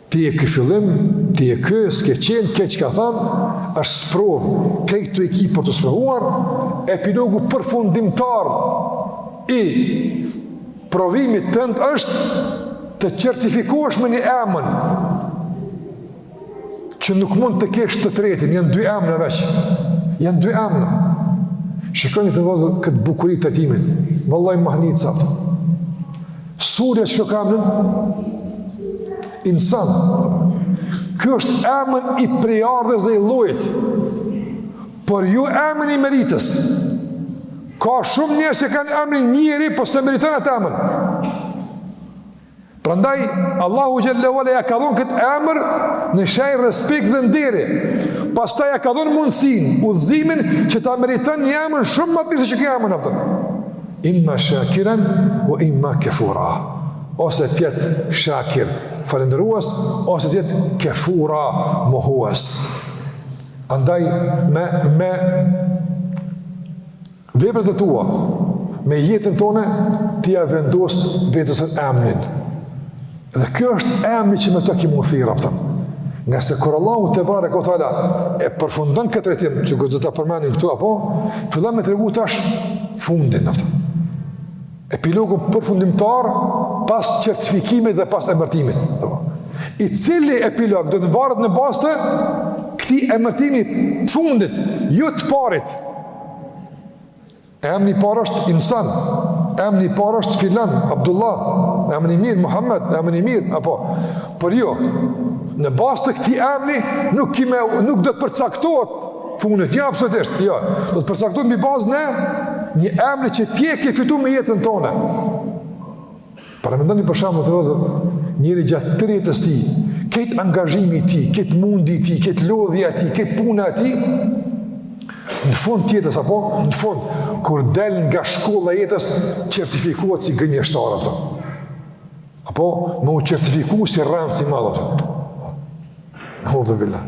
Ti je ky fillim, ti je ky, s'ke qenë, ke çka thamë, është sprovë, krejt këtu i ki për t'u sprovuar, epilogu përfundimtar i provimit tënd është të certifikohesh me një emën, që nuk mund të kesh të tretin, janë dy emna veç, janë dy emna. Shikoni vëllezër këtë bukuri të trajtimit, vallahi mahnitëse, apo, Surja që ka emrin? Insan. Ky është emër i prejardhjes dhe i llojit. Por jo emër i meritës. Ka shumë njerëz që kanë emrin njeri, po s'e meriton atë emër. Prandaj, Allahu xhel-le ve ala ia ka dhon këtë emër në shenj respekti dhe nderi. Pastaj ia ka dhon mundësinë, udhëzimin që ta meriton një emër shumë më të mirë se që ky emër, kupton. Imma shakiran wa imma kefura. Ose të jetë shakir, falënderues, ose të jetë kefura, mohues. Andaj me me veprat e tua, me jetën tone ti ia vendos vetes emrin. Dhe ky është emri që me të ki me u thirr, kupton. Ngase kur Allahu tebareke ve teala, e përfundon këtë trajtim, që do ta përmendim këtu, apo, fillon me tregu tash fundin, kupton. Epilogun përfundimtar pas certifikimit dhe pas emërtimit. I cili epilog do të varet në bazë të këtij emërtimi të fundit, jo të parit. Emri i parë është Insan, emri i parë është Filan, Abdullah, emri i mirë Muhammed, emri i mirë apo. Por jo. Në bazë të këtij emri nuk ki me, nuk do të përcaktohet fundi yt, jo absolutisht, jo. Do të përcaktohet mbi bazën e një emri që ti e ke fituar me jetën tone. Paramendoni për shembull vëllezër, njeri gjatë tërë jetës tij, krejt angazhimi i tij, krejt mundi i tij, krejt lodhja e tij, krejt puna e tij, në fund t'jetës, apo, në fund, kur del nga shkolla e jetës, certifikohet si gënjeshtar, apo, apo, me u certifiku si rrenës i madh, apo, eudhu bil-lah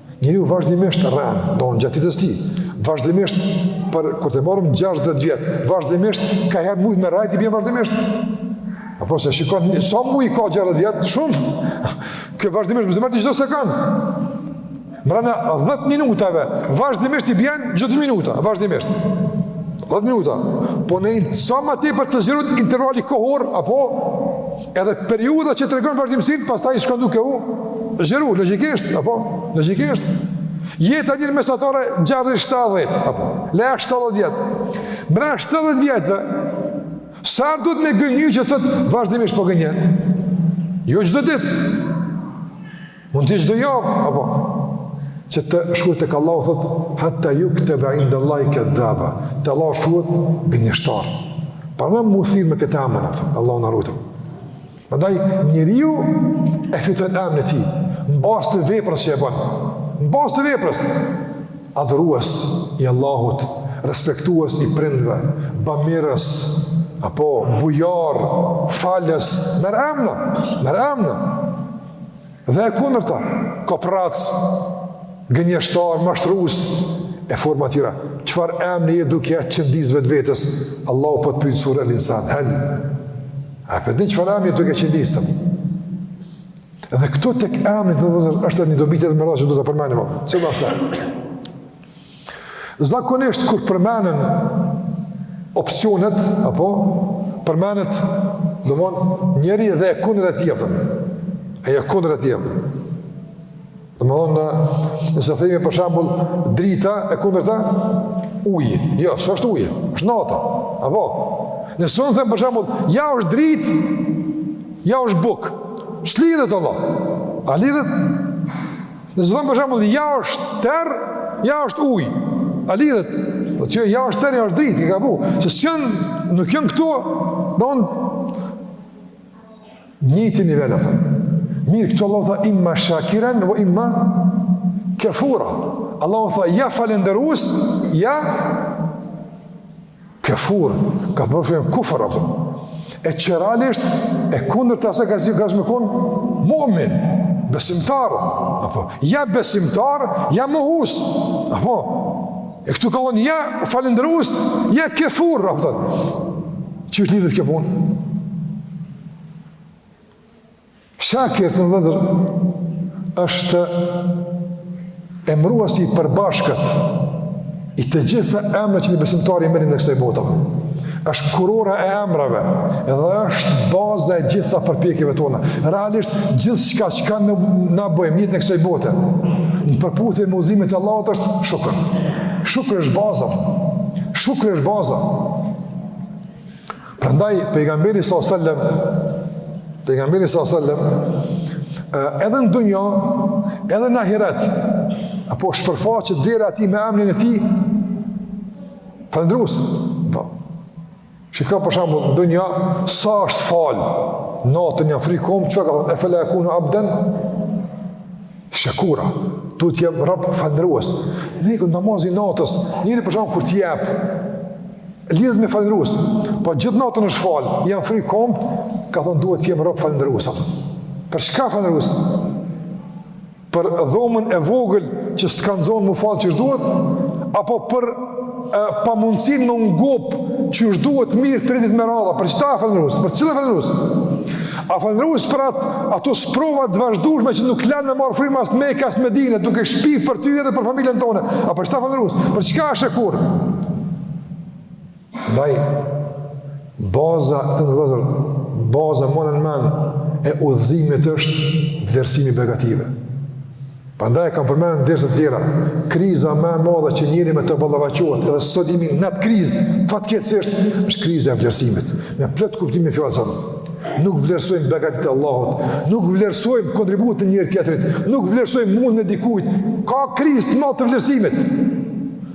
Njeriu vazhdimisht rren, domethënë gjatë jetës tij, vazhdimisht, por kur t'i marrim 60 vjet, vazhdimisht, ka një muj me rrejt i bjen vazhdimisht. Apo se shikon, sa muj ka 60 vjet, shumë, kjo vazhdimisht, më zëmër çdo sekondë. Mrena 10 minutave, vazhdimisht i bjen çdo dy minuta, vazhdimisht. 10 minuta, po në sa ma tepër të zgjerohet intervali kohor, apo, Edhe periudha që tregon vazhdimësinë, pastaj shkon duke u zgjeru, logjikisht, apo? Logjikisht. Jeta një mesatare 60-70, apo? Le është 70 vjet. Mrena 70 vjetëve, sa duhet me gënjy që thot vazhdimisht po gënjen? Jo çdo ditë. Mund të jetë çdo javë apo që të shkruhet tek Allahu thot hatta yuktaba inda Allahi kadhaba. Te Allahu shkruhet gënjeshtar. Paramendo me u thirr me këtë emën apo. Allahu na ruajtë. Prandaj njeriu e fiton emnin e tij mbas të veprës që e bën. Mbas të veprës adhurues i Allahut, respektues i prindve, bamirës, apo bujar, falës, merr emna, merr emna, Dhe e kundërta, koprac, gënjeshtar, mashtrues e forma të tjera. Çfarë emri je duke ja qëndis vetvetes? Allahu po të pyet sura Al-Insan. Hal. A po e din çfarë emri je duke qëndis? Dhe këtu tek emri të nderuar vëllezër është një dobi tjetër me rëndësi që do ta përmendim. Çfarë është? Zakonisht kur përmenden opsionet, apo përmendet domethënë njëri dhe e kundërta e tjetrit. E e kundërta e tjetrit. Domethënë nëse themi për shembull drita e kundërta uji. Jo, s'është uji, është nata. Apo nëse unë them për shembull ja është dritë, ja është buk. S'lidhet ajo? A lidhet? Nëse thom për shembull ja është terr, ja është ujë. A lidhet? Po thu ja është terr, ja është dritë, ke gabu. Se s'jan nuk janë këto, domethënë në të njëjtin nivel ato. Mirëpo këtu Allahu tha imma shakiran wa imma kafura. Allahu tha ja falënderues, ja Kefur, ka përdo fjalën kufër, apo. E që realisht, e kundërta e saj ka me konë, mu'min, besimtar, apo. Ja besimtar, ja mohus, apo. E këtu ka thonë, ja falënderus, ja kefur, apo. Qysh lidhet kjo punë? Shakir të nderuar vëllezër është emëruesi i përbashkët i të gjitha emrave që një besimtar i merr në kësaj bote. është kurora e emrave edhe është baza e gjitha përpjekjeve tona. Realisht, gjithçka çka na bëjmë në jetën e kësaj bote, në përputhje me udhëzimet e Allahut është shukër. Shukri është baza. Shukri është baza. Prandaj pejgamberi sa sallam pejgamberi sa sallam edhe në dunja, edhe në ahiret, apo shpërfaqet vlera e tij me emrin e tij, falëndrus. Po. Ka për shembull, në dunja, sa është falë natën, janë fry komët, çka ka thonë, efela ekunu abden shekura, duhet të jem rob falëndrus. Ne i këndë namazin e natës, njeri për shembull, kur të jep, Lidhet me falëndrus, po gjithë natën është falë, janë fry komët, ka thonë duhet të jem rob falëndrus. Për çka falëndrus? Për dhomën e vogël që s'të ka zonë me u falë qysh duhet? Apo për pamundësinë me u ngop qysh duhet mirë tre ditë me radhë? Për qëta je falëndrus? Për cilën je falëndrus? A falëndrus për atë, ato sprova të vazhdushme që nuk lanë me marrë frymë as në Meke as në Medine, duke shpif për ty edhe për familjen tone? A për qëta falëndrus? Për çka është shekur? Ndaj, baza të nderum vëllezër, baza domethënë e udhëzimit është vlerësimi i begative. Prandaj e kam përmend në derset tjera, kriza më e madhe që njeri mund të ballafaqohet, edhe sot jemi në atë krizë, fatkeqësisht, është kriza e vlerësimit. Në plot kuptimin e fjalës, nuk vlerësojmë begatit e Allahut, nuk vlerësojmë kontributin e njëri-tjetrit, nuk vlerësojmë mundin e dikujt, ka krizë të madhe të vlerësimit.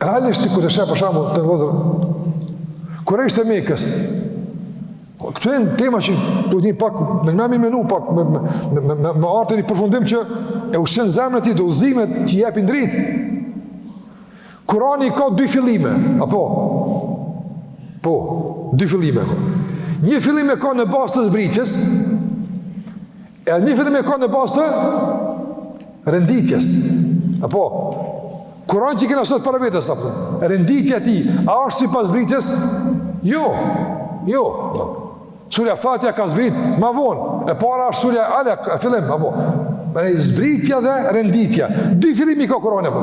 Realisht, kur të sheh për shembull, të nderum vëllezër, kur ishte me i kësë, këto janë tema që dojnë pak, me, me, me menu pak, me, me, me, me, me, me ardh te një përfundim që e ushqen zemrën e tij, dhe udhëzime që jepin dritë. Kurani ka dy fillime, apo? Po, dy fillime ka. Një fillim e ka në bazë të zbritjes, E një fillim e ka në bazë të renditjes. Apo, Kurani që e kena sot para vetes, apo, renditja e tij, a është sipas zbritjes? Jo, jo, jo. Surja Fatiha ka zbrit, ma vonë, e para është surja Alek, e fillim, apo, me zbritja dhe renditja. Dy fillime i ka Kurani, apo.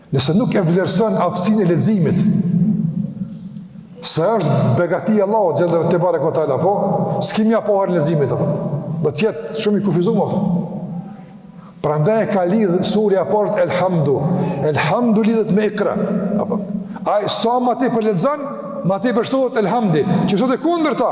Nëse nuk e vlerëson aftësinë e leximit, se është begati e Allahut xhallahu tebareke ve teala, po, s'ki me ia pa hajrin leximit apo. Do të jetë shumë i kufizum apo. Prandaj e ka lidh, surja e parë elhamdu. Elhamdu lidhet me ikra. Apo. Ai sa më tepër lexon, më tepër shtohet elhamdi. Që sot e kundërta.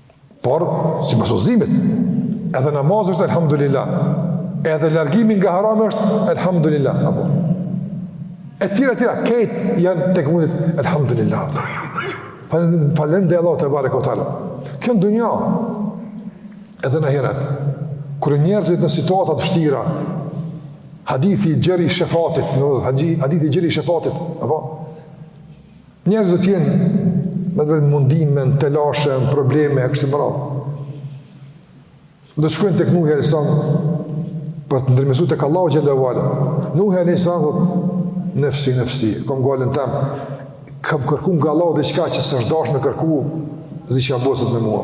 Por, sipas udhëzimit, edhe namazi është elhamdulillah, edhe largimi nga harami është elhamdulillah, apo. E tjera, tjera, krejt janë tek e fundit, elhamdulillah, falënderim Allahut tebareke ve teala. Kjo në dunja, edhe në ahiret, kur njerëzit në situata të vështira, hadithi i gjerë i shefatit, hadithi i gjerë i shefatit, apo, Njerëz do të jenë me të vërtetë në mundime, në telashe, në probleme e kështu me radhë. Do të shkojnë tek Nuhi alayhis salam për të ndërmjetësuar tek Allahu xhelle ue ala. Nuhi alayhis salam thotë nefsi nefsi, kom gajlen tem. Kam kërkuar nga Allahu diçka që s'është dashur me kërku, s'di çka bohet me mua.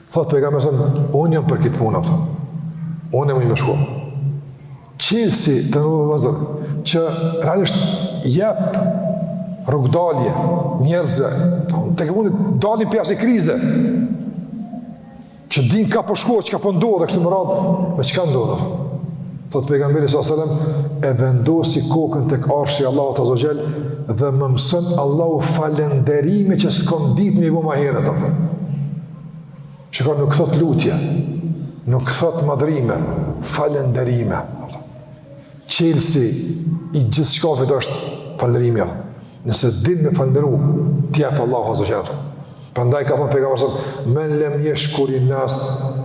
Thot pejgamberi s.a.s. unë jam për këtë punë apo. Unë me shku. Çelsi të ndodhazë që realisht jep rrugëdalje njerëzve që të mund të dalin prej asaj krize që din ka po shko, çka po ndodh, kështu me radhë, me çka ndodh. Thotë pejgamberi s.a.s. e vendosi kokën tek Arshi i Allahut azze ue xhel dhe më mëson Allahu falënderime që s'kom ditë me i bo ma herët. Apo. Shiko nuk thot lutje, nuk thot madhërime, falënderime. Çelsi i gjithçkafit është falënderimi. Nëse din me falënderu, të jep Allahu azze ue xhel. Prandaj ka thonë pejgamberi s.a.s., men lem jeshkurin-nas,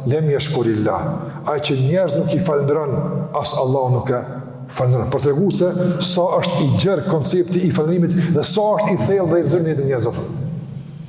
lem jeshkuril-lah. Ai që njerëzit nuk i falënderon, as Allahun nuk e falënderon. Për të tregu se sa është i gjerë koncepti i falënderimit dhe sa është i thellë dhe i rëzërë një dhe njerëz.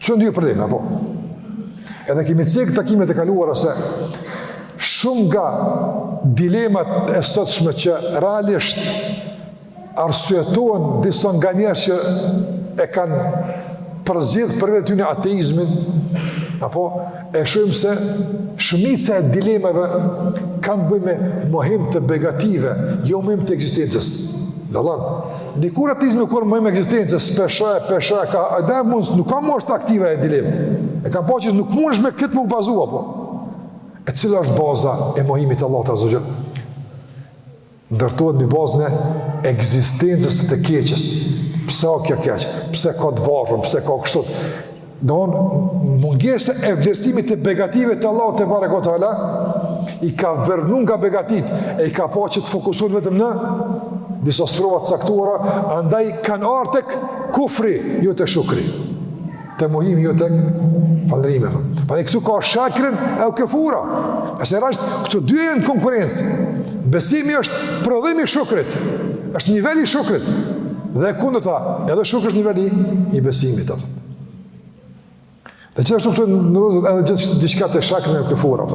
Që ndjejnë probleme, apo? Edhe kemi cek takimet e kaluara se shumë nga dilemat e sotshme që realisht arsyetohen disa nga njerëzit që e kanë përzgjedh për vete të tyne ateizmin, apo e shohim se shumica e dilemave kanë të bëjnë me mohim të begative, jo mohim të ekzistencës. Dallon, dikur ateizmi u kon mohim i ekzistencës, pesha e pesha e ka, a da e mundës, nuk ka më është aktive e dilemë. E kanë pa që nuk mundësh me këtë m'u bazu, apo. E cila është baza e mohimit të Allahut azze ue xhel? Ndërtohet mbi bazën e ekzistencës së të keqes. Pse o kjo keq? Pse ka të varfër? Pse ka kështu? Domethënë mungesa e vlerësimit të begative të Allahut tebareke ue teala i ka verbu nga begatitë e i ka ba që të fokusohen vetëm në disa sprova të caktuara, andaj kanë ardh tek kufri, jo te shukri. Te mohimi jo tek falënderimi. Pra e këtu ka shakiren ue kefura. E se rrasht, këto dy janë në konkurrencë. Besimi është prodhim i shukrit, është nivel i shukrit. Dhe e kundërta, edhe shukri nivel i besimit. Dhe që është të këtu në rëzët edhe gjithë diçka te shakiren ue kefura.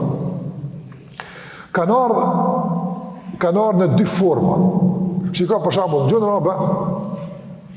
Kanë ardhë, kanë ardhë në dy forma. Shiko për shembull, gjuhën arabe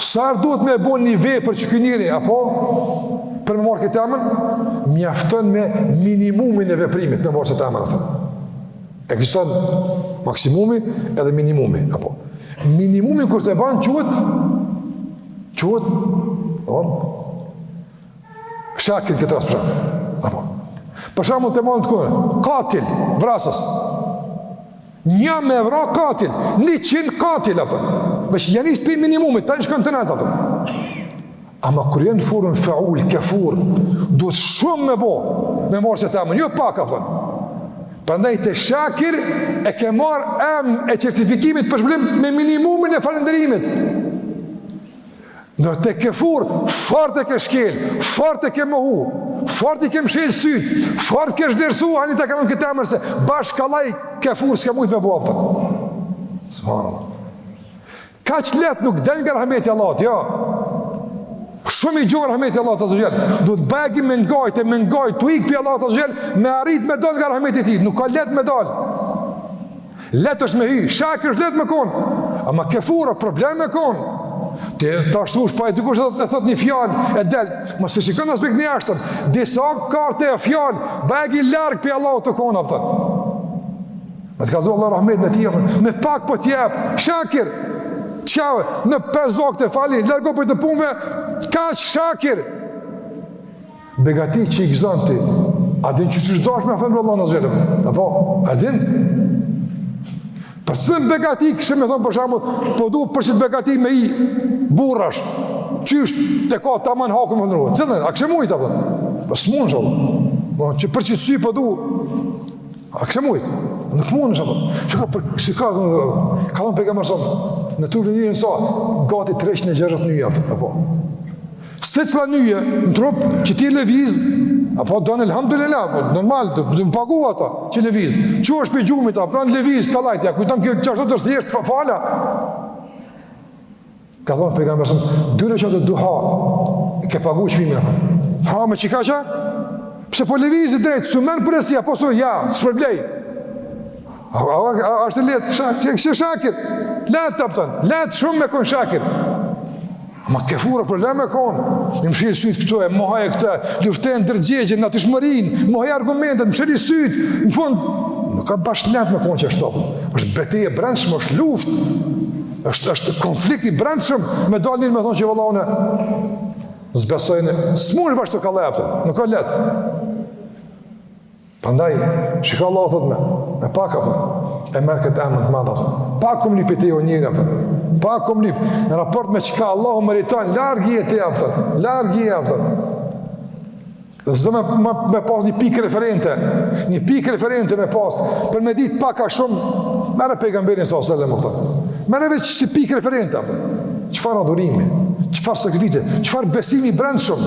Sa herë duhet me bo një vepër ky njeri, apo? Për me marrë këtë emën, mjafton me minimumin e veprimit me marrë këtë emën, apo. Ekziston maksimumi edhe minimumi, apo? Minimumi kur ti e ban, quhet? Quhet? Apo? Shakir në këtë rast për shembull. Apo. Për shembull të marrim tjetrën. Katil, vrasës. Një me vra katil, njëqind katil, a kupton. Veç ja nis pi minimumit, tani shkon te nalt, a kupton. Ama kur janë n'formën feul, kefur, duhet shumë me bo, me marrë qët emën, jo pak, a kupton. Prandaj te shakir, e ke marrë emën e certifikimit për shpërblim, me minimumin e falenderimit. Ndërsa te kefur, fort e ke shkel, fort e ke mohu, fort i ke mshel syt, fort ke zhvlersu, tani ta ka dhon këtë emër se bash kallaj kefur, s'ke mujtë me u bo, a kupton. Subhanallah. Kaq letë nuk del nga rahmeti i Allahut, jo. Shumë i gjonë rahmeti i Allahut azze ve xhel. Duhet bajagi me ngajt e me ngajt, tu ikë pi Allahut azze ve xhel, me arrit me dal nga rahmeti i tij, nuk ka letë me dalë. Letë është me hy, shakir është letë me konë, ama kefur, problem me konë. Të të ashtu është paj dikush e thot një fjalë, e del, mos e shiko n'aspektin e jashtëm, derisa ka ardh te ajo fjalë, bajagi larg pi Allahut u konë, a kupton. Me ta kallzu Allahu rahmetin e tij, me pak për po t'jep, shakir, qave, pesë vakte fali, largohu pi do punve, kaq shakir, Begati që i gëzon ti, a din çka dasht me thënë Allahu azze ve xhel? Apo, a din? Për cilën begati kishe me thënë për shembull, po du për qët begati me i burrash, që është të ka të aman haku më nërruat? Cilën, a kishe mujtë, apo? Po s'mundesh be. Po, qe për qët sy po du, a kishe mujtë? Nuk mundesh be. Çka për, si ka të nërruat? Ka thënë Pejgamberi a.s., në trupin e njeriut ka, gati 360 nyje, apo? Secila nyje në trup që ti e lëviz, apo don elhamdulillah, apo normal, duhet me pagu ata që lëviz. Çohesh pi gjumit, apo në lëviz, kallaj, ti e, kujton kjo që është e thjeshtë fa fala. Ka thonë Pejgamberi a.s., dy rekate duha, ke pagu çmimin, ama çka qa? Pse po lëviz drejt, su menë përësi, apo su, ja, së përblej. A, a, a, a është letë, shakir, shakir, shakir, letë a kupton, letë shumë me konë shakir. Ama kefur problem me konë, me mshel sytë këtu e, mohoje këta, luftoje ndërgjegjen, natyrshmërinë, mohoj argumentet, mshili sytë, në fund, nuk ka bash letë me konë qështu, apo, është betejë e brendshme, është luftë, është, është konflikt i brendshëm, me dalë njeri me thonë që vëlla unë s'besoj, s'mundesh bash kaq letë, nuk ka letë. Prandaj, çka Allahu thotë me, me pak apo e merr këtë emër të madh apo. Pak kom lypë prej teje o njeri apo. Pak kom lyp në raport me çka Allahu meriton larg je ti apo. Larg je apo. Dhe nëse do me, me, me pas një pikë referente, një pikë referente me pas, për me ditë pak a shumë, merre pejgamberin salallahu alejhi ve selem. Merre veç si pikë referente, çfarë adhurimi, çfarë sakrifice, çfarë besimi i brendshëm,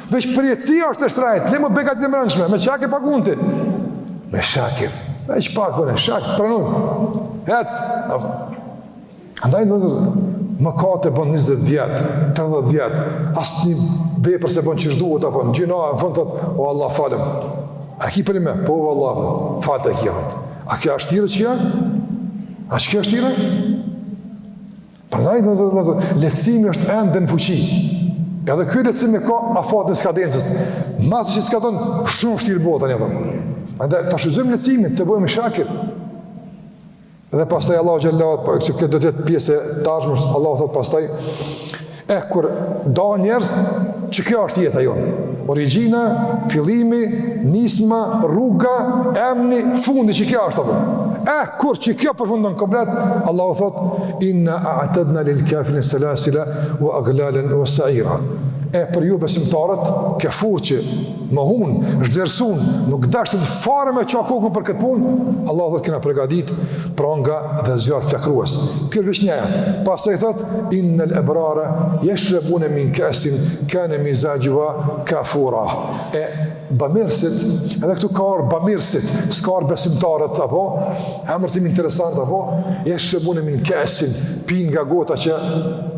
Veç përjetësia është e shtrajt, le më begatitë e mrendshme, me çka e pagun ti. Me shakir, veç pak apo, shakir, pranon, hec. Andaj do me thënë, mëkate bën 20 vjet, 30 vjet, asnjë vepër s'e bën qysh duhet, apo në gjynah, në fund thotë, o Allah, falëm. A ki për mu, po vallahi, falet e kja. A kjo është tjere që ja? A që kjo është tjere? Prandaj do të thotë, lehtësimi është ende në fuqi. Edhe ky lehtësim e ka afatin e skadencës. Masi që skadon, shumë vështirë bëhet tani apo. Andaj ta shfrytëzojmë lehtësimin, të bëhemi shakir. Dhe pastaj Allahu xhallahu po që kjo do të jetë pjesë e ardhshme, Allahu thot pastaj e kur dahen njerëz Që kjo është jeta jonë. Origjina, fillimi, nisma, rruga, emni, fundi që kjo është apo. Eh, kur që kjo përfundon komplet, Allahu thot: "Inna a'tadna lil kafirin salasila wa aghlalan wa sa'ira." E për jobesimtarët, kefur që mohun, zhdersun, nuk deshtën fare me ça kokën për këtë punë, Allahu thot kena përgatit pronga dhe zjarr flakrues. Ky veç një ajet. Pastaj thot: inna al-abrara yashrabuna min ka'sin kana mizajuha kafura. E bamirsit, edhe këtu ka thonë bamirsit, s'ka thonë besimtarët, apo? Emërtim interesant, apo? Yashrabuna min ka'sin, pin nga gota që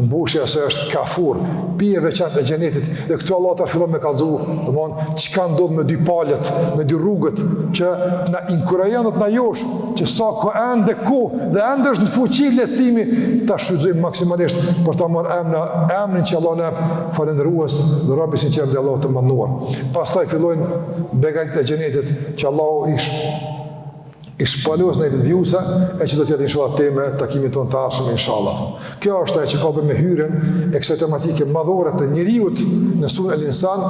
mbushja e saj është kafur, pije e veçantë e xhenetit. Dhe këtu Allahu tash fillon me kallzu, domthon çka ndodh me dy palët, me dy rrugët që na inkurajon të na josh që sa ka ende kohë dhe ende është në fuqi lehtësimi ta shfrytëzojmë maksimalisht për ta marrë emnin, emnin që Allahu na jep falënderues dhe rob i sinqertë dhe Allah të mënduar. Pastaj fillojnë begatitë e xhenetit që Allahu i sh, i shpalos në ajetet vijuese e që do të jetë inshallah temë në takimin tonë të ardhshëm inshallah. Kjo është ajo që ka të bëjë me hyrjen e kësaj tematike madhore të njeriut në suren el Insan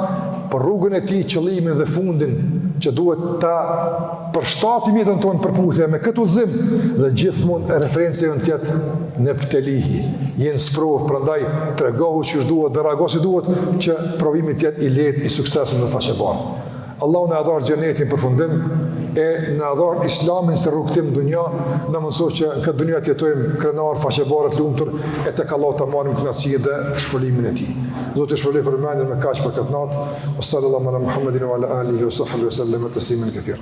për rrugën e tij, qëllimin dhe fundin që duhet ta përshtatim jetën tonë në përputhje me këtë udhëzim dhe gjithmonë referenca jonë të jetë nebtelihi. Je në sprovë, prandaj tregohu qysh duhet dhe reago si duhet që provimi të jetë i lehtë, i suksesshëm dhe faqebardhë. Allahu na dhashtë xhenetin përfundim e na dhashtë islamin si rrugëtim në dunja, na mundëso që këtë dunja të jetojmë krenarë, faqebardhë, të lumtur e tek Allahu të marrim kënaqësi dhe shpërblimin e tij. Zoti shpërbleftë për vëmendjen me kaq për këtë natë. Wa sallallahu ala Muhammedin wa ala alihi wa sahbihi wa sallam taslimin kathira.